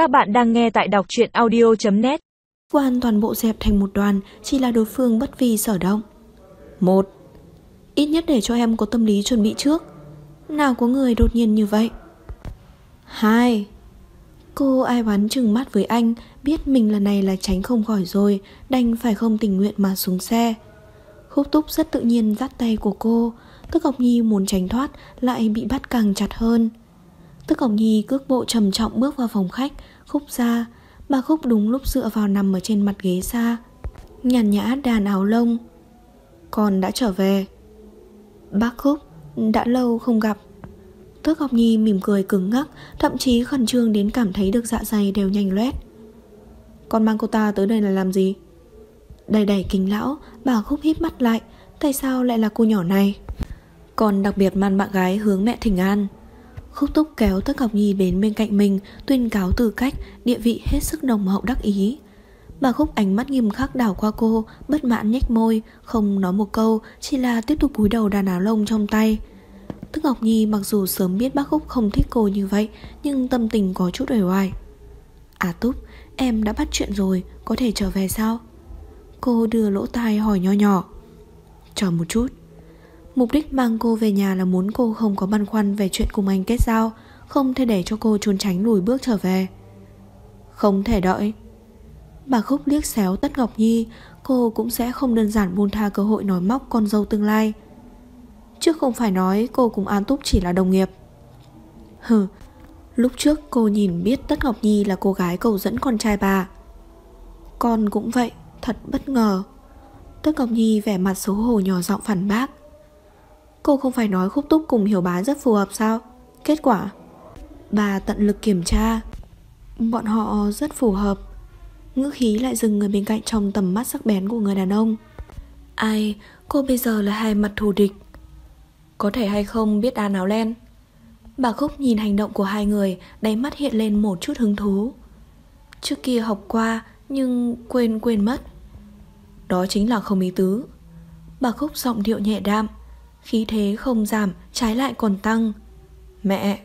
Các bạn đang nghe tại đọc truyện audio.net Quan toàn bộ dẹp thành một đoàn, Chỉ là đối phương bất vì sở động. Một, Ít nhất để cho em có tâm lý chuẩn bị trước. Nào có người đột nhiên như vậy? Hai, Cô ai bắn chừng mắt với anh, Biết mình lần này là tránh không khỏi rồi, Đành phải không tình nguyện mà xuống xe. Khúc túc rất tự nhiên dắt tay của cô, Tức Ngọc Nhi muốn tránh thoát, Lại bị bắt càng chặt hơn. Tức hồng Nhi cước bộ trầm trọng bước vào phòng khách, Khúc ra. Bà Khúc đúng lúc dựa vào nằm ở trên mặt ghế xa Nhàn nhã đàn áo lông. Con đã trở về. Bác Khúc, Đã lâu không gặp. Tước Ngọc Nhi mỉm cười cứng ngắc, Thậm chí khẩn trương đến cảm thấy được dạ dày đều nhanh loét. Con mang cô ta tới đây là làm gì? Đầy đẩy kính lão, Bà Khúc híp mắt lại, Tại sao lại là cô nhỏ này? Còn đặc biệt mang bạn gái hướng mẹ thỉnh an. Khúc túc kéo Tất Ngọc Nhi đến bên cạnh mình, Tuyên cáo tư cách, Địa vị hết sức đồng hậu đắc ý. Bà Khúc ánh mắt nghiêm khắc đảo qua cô, Bất mãn nhếch môi, Không nói một câu, Chỉ là tiếp tục cúi đầu đàn áo lông trong tay. Tức Ngọc Nhi mặc dù sớm biết bác Khúc không thích cô như vậy, Nhưng tâm tình có chút uể oải. À Túc Em đã bắt chuyện rồi, Có thể trở về sao? Cô đưa lỗ tai hỏi nho nhỏ. Chờ một chút. Mục đích mang cô về nhà là muốn cô không có băn khoăn về chuyện cùng anh kết giao, Không thể để cho cô trốn tránh lùi bước trở về. Không thể đợi. Bà Khúc liếc xéo Tất Ngọc Nhi, Cô cũng sẽ không đơn giản buông tha cơ hội nói móc con dâu tương lai. Chứ không phải nói cô cùng An Túc chỉ là đồng nghiệp. Hừ, Lúc trước cô nhìn biết Tất Ngọc Nhi là cô gái cầu dẫn con trai bà. Con cũng vậy, Thật bất ngờ. Tất Ngọc Nhi vẻ mặt xấu hổ nhỏ giọng phản bác. Cô không phải nói khúc túc cùng hiểu bá rất phù hợp sao? Kết quả? Bà tận lực kiểm tra. Bọn họ rất phù hợp. Ngữ khí lại dừng người bên cạnh trong tầm mắt sắc bén của người đàn ông. Ai, Cô bây giờ là hai mặt thù địch. Có thể hay không biết đàn áo len? Bà Khúc nhìn hành động của hai người, Đáy mắt hiện lên một chút hứng thú. Trước kia học qua, Nhưng quên quên mất. Đó chính là không ý tứ. Bà Khúc giọng điệu nhẹ đạm. Khí thế không giảm Trái lại còn tăng. Mẹ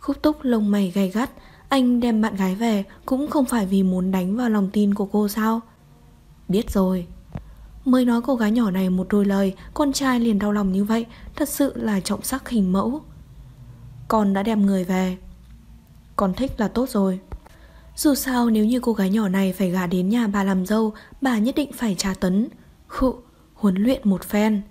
Khúc túc lông mày gay gắt. Anh đem bạn gái về Cũng không phải vì muốn đánh vào lòng tin của cô sao? Biết rồi. Mới nói cô gái nhỏ này một đôi lời Con trai liền đau lòng như vậy Thật sự là trọng sắc hình mẫu. Con đã đem người về. Con thích là tốt rồi. Dù sao nếu như cô gái nhỏ này Phải gả đến nhà bà làm dâu Bà nhất định phải tra tấn. Khụ, huấn luyện một phen.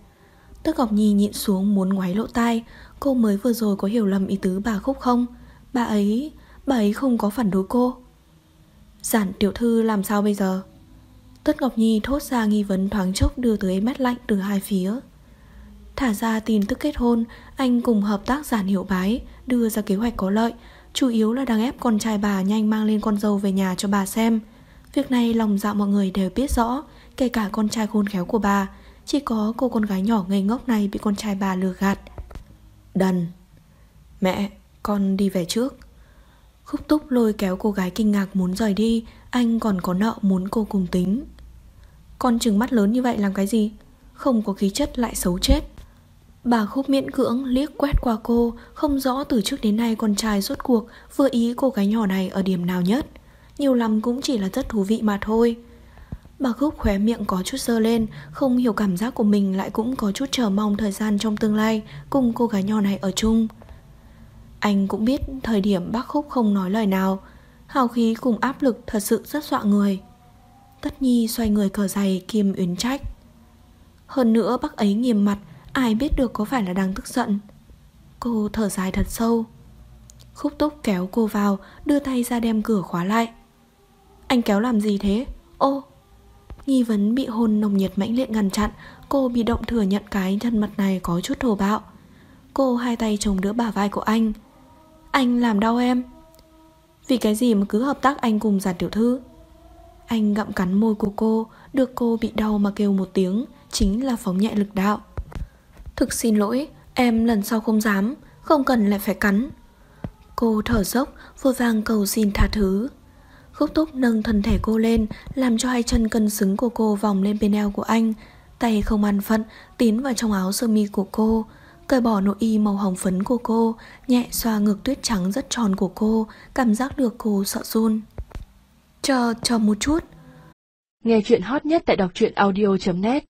Tức Ngọc Nhi nhịn xuống muốn ngoái lộ tai. Cô mới vừa rồi có hiểu lầm ý tứ bà Khúc không? Bà ấy Bà ấy không có phản đối cô. Giản tiểu thư làm sao bây giờ? Tất Ngọc Nhi thốt ra nghi vấn thoáng chốc đưa tới mắt lạnh từ hai phía. Thả ra tin tức kết hôn, Anh cùng hợp tác giản hiệu bái, Đưa ra kế hoạch có lợi. Chủ yếu là đang ép con trai bà nhanh mang lên con dâu về nhà cho bà xem. Việc này lòng dạ mọi người đều biết rõ, Kể cả con trai khôn khéo của bà chỉ có cô con gái nhỏ ngây ngốc này bị con trai bà lừa gạt. Đần Mẹ, con đi về trước. Khúc túc lôi kéo cô gái kinh ngạc muốn rời đi Anh còn có nợ muốn cô cùng tính. Con trừng mắt lớn như vậy làm cái gì? Không có khí chất lại xấu chết. Bà khúc miễn cưỡng liếc quét qua cô Không rõ từ trước đến nay con trai rốt cuộc Vừa ý cô gái nhỏ này ở điểm nào nhất. Nhiều lắm cũng chỉ là rất thú vị mà thôi. Bà Khúc khóe miệng có chút sơ lên, Không hiểu cảm giác của mình lại cũng có chút chờ mong thời gian trong tương lai Cùng cô gái nhỏ này ở chung. Anh cũng biết thời điểm bác Khúc không nói lời nào, Hào khí cùng áp lực thật sự rất dọa người. Tất nhi xoay người cờ giày Kim uyến trách. Hơn nữa bác ấy nghiêm mặt, Ai biết được có phải là đang tức giận. Cô thở dài thật sâu. Khúc túc kéo cô vào, Đưa tay ra đem cửa khóa lại. Anh kéo làm gì thế? Ô Nghi vấn bị hôn nồng nhiệt mãnh liệt ngăn chặn, Cô bị động thừa nhận cái thân mật này có chút thổ bạo. Cô hai tay chồng đỡ bả vai của anh. Anh làm đau em. Vì cái gì mà cứ hợp tác anh cùng giản tiểu thư? Anh gặm cắn môi của cô, Được cô bị đau mà kêu một tiếng, Chính là phóng nhẹ lực đạo. Thực xin lỗi, Em lần sau không dám, Không cần lại phải cắn. Cô thở dốc, Vội vàng cầu xin tha thứ. Khúc túc nâng thân thể cô lên Làm cho hai chân cân xứng của cô vòng lên bên eo của anh. Tay không ăn phận Tiến vào trong áo sơ mi của cô. Cởi bỏ nội y màu hồng phấn của cô Nhẹ xoa ngực tuyết trắng rất tròn của cô Cảm giác được cô sợ run. Chờ, chờ một chút. Nghe chuyện hot nhất tại đọc truyện audio.net